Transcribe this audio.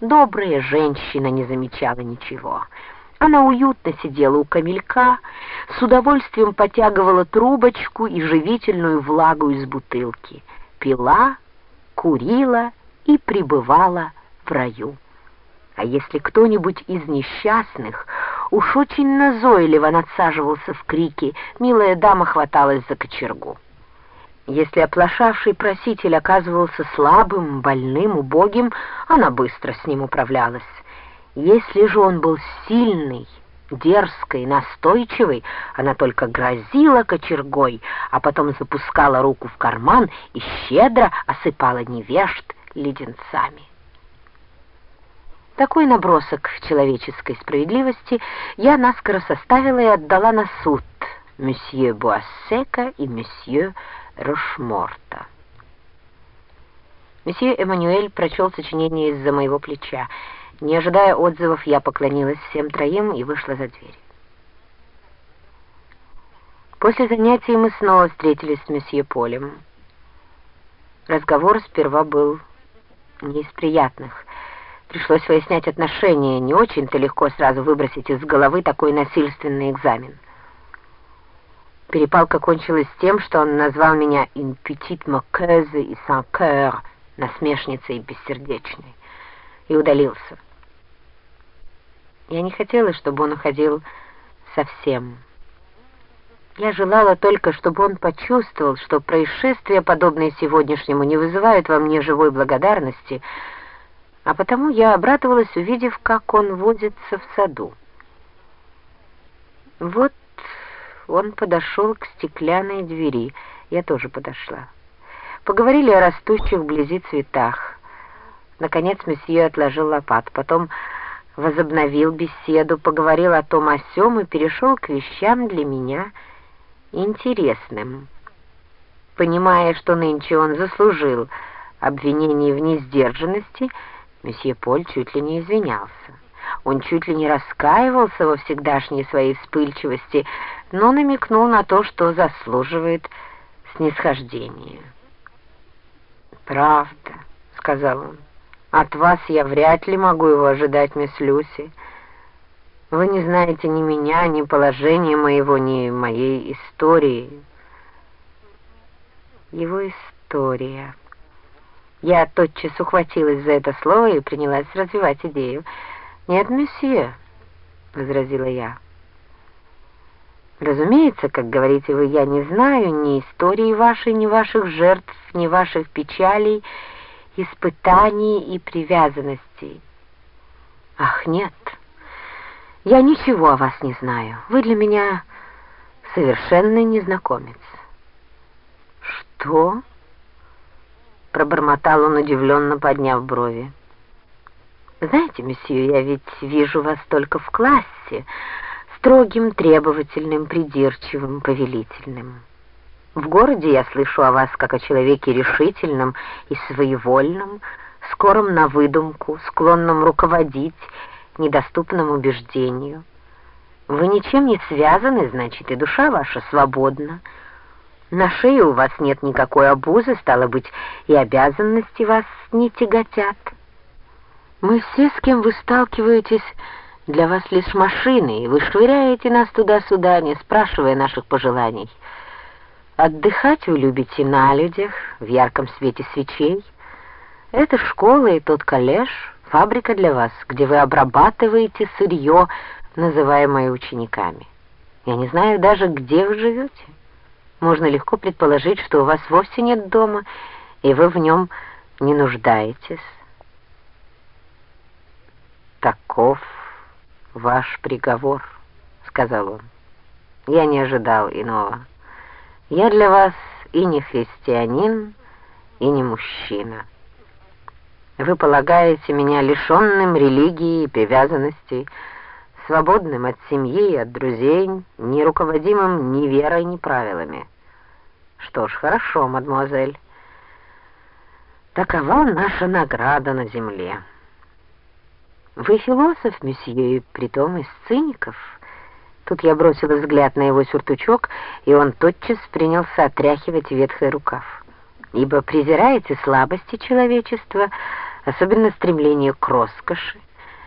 Добрая женщина не замечала ничего. Она уютно сидела у камелька, с удовольствием потягивала трубочку и живительную влагу из бутылки, пила, курила и пребывала в раю. А если кто-нибудь из несчастных уж очень назойливо надсаживался в крики, милая дама хваталась за кочергу. Если оплошавший проситель оказывался слабым, больным, убогим, она быстро с ним управлялась. Если же он был сильный, дерзкой, настойчивой, она только грозила кочергой, а потом запускала руку в карман и щедро осыпала невежд леденцами. Такой набросок человеческой справедливости я наскоро составила и отдала на суд месье Буассека и месье Рошморта. Месье Эммануэль прочел сочинение из-за моего плеча. Не ожидая отзывов, я поклонилась всем троим и вышла за дверь. После занятий мы снова встретились с месье Полем. Разговор сперва был не из приятных. Пришлось выяснять отношения, не очень-то легко сразу выбросить из головы такой насильственный экзамен. Перепалка кончилась тем, что он назвал меня «une petite и sans cœur», насмешницей и бессердечной, и удалился. Я не хотела, чтобы он уходил совсем. Я желала только, чтобы он почувствовал, что происшествия, подобные сегодняшнему, не вызывают во мне живой благодарности, а потому я обрадовалась, увидев, как он возится в саду. Вот он подошел к стеклянной двери. Я тоже подошла. Поговорили о растущих вблизи цветах. Наконец месье отложил лопат, потом возобновил беседу, поговорил о том о сём и перешел к вещам для меня интересным. Понимая, что нынче он заслужил обвинение в несдержанности, месье Поль чуть ли не извинялся. Он чуть ли не раскаивался во всегдашней своей вспыльчивости, но намекнул на то, что заслуживает снисхождения. «Правда», — сказал он. От вас я вряд ли могу его ожидать, мисс Люси. Вы не знаете ни меня, ни положения моего, ни моей истории. Его история. Я тотчас ухватилась за это слово и принялась развивать идею. «Нет, месье», — возразила я. «Разумеется, как говорите вы, я не знаю ни истории вашей, ни ваших жертв, ни ваших печалей, испытаний и привязанностей. Ах, нет, я ничего о вас не знаю. Вы для меня совершенный незнакомец. Что? Пробормотал он удивленно, подняв брови. Знаете, месье, я ведь вижу вас только в классе, строгим, требовательным, придирчивым, повелительным. В городе я слышу о вас как о человеке решительном и своевольном, скором на выдумку, склонном руководить, недоступном убеждению. Вы ничем не связаны, значит, и душа ваша свободна. На шее у вас нет никакой обузы, стало быть, и обязанности вас не тяготят. Мы все, с кем вы сталкиваетесь, для вас лишь машины, и вы швыряете нас туда-сюда, не спрашивая наших пожеланий. Отдыхать вы любите на людях, в ярком свете свечей. Это школа и тот коллеж, фабрика для вас, где вы обрабатываете сырье, называемое учениками. Я не знаю даже, где вы живете. Можно легко предположить, что у вас вовсе нет дома, и вы в нем не нуждаетесь. «Таков ваш приговор», — сказал он. «Я не ожидал иного». Я для вас и не христианин, и не мужчина. Вы полагаете меня лишенным религии и привязанностей, свободным от семьи и от друзей, не руководимым ни верой, ни правилами. Что ж, хорошо, мадемуазель. Такова наша награда на земле. Вы философ, месье, и притом из циников — Тут я бросила взгляд на его сюртучок, и он тотчас принялся отряхивать ветхий рукав. «Ибо презираете слабости человечества особенно стремление к роскоши,